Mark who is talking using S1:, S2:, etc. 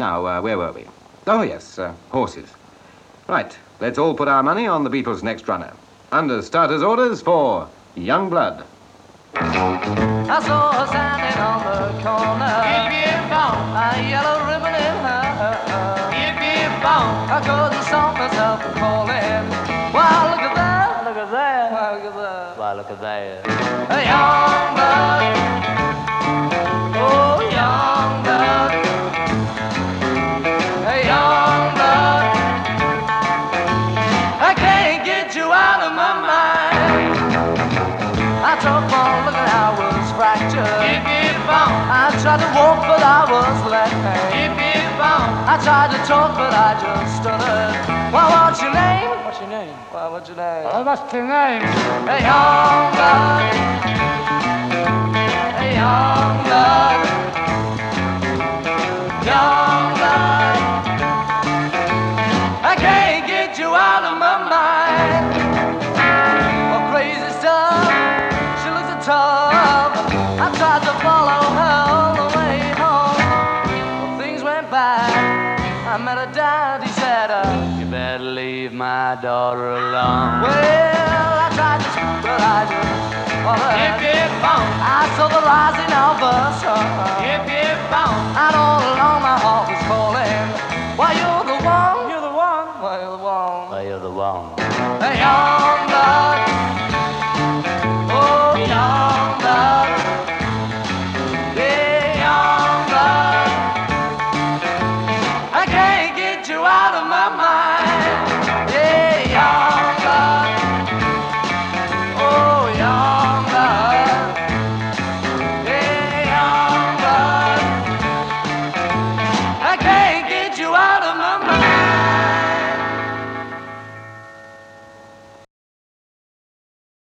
S1: Now, uh, where were we? Oh, yes, uh, horses. Right, let's all put our money on the Beatles' next runner. Under starter's orders for Young Blood. I
S2: saw her standing on the corner. If you A yellow ribbon in her hair.
S3: if I
S2: couldn't stop myself from calling. Wow, look at that! Look at that! Wow, look at that!
S3: Why, look at that.
S2: A young blood. Tried to walk, but I was left if you
S3: bone,
S2: I tried to talk, but I just stuttered. Well, what's your name? What's your name? Well, what's your name? Oh, what's
S3: your name?
S2: A young blood. I met a dad, he said, uh,
S3: You better leave my daughter alone.
S2: Well, I tried to speak, but I just. Hip, hip, bump. I saw the rising of the sun. Hip,
S3: hip, bump.
S2: And all along my heart was calling. Why, you're the one. You're the one. Why, you're the one.
S3: Why, you're the one.
S2: Hey, oh.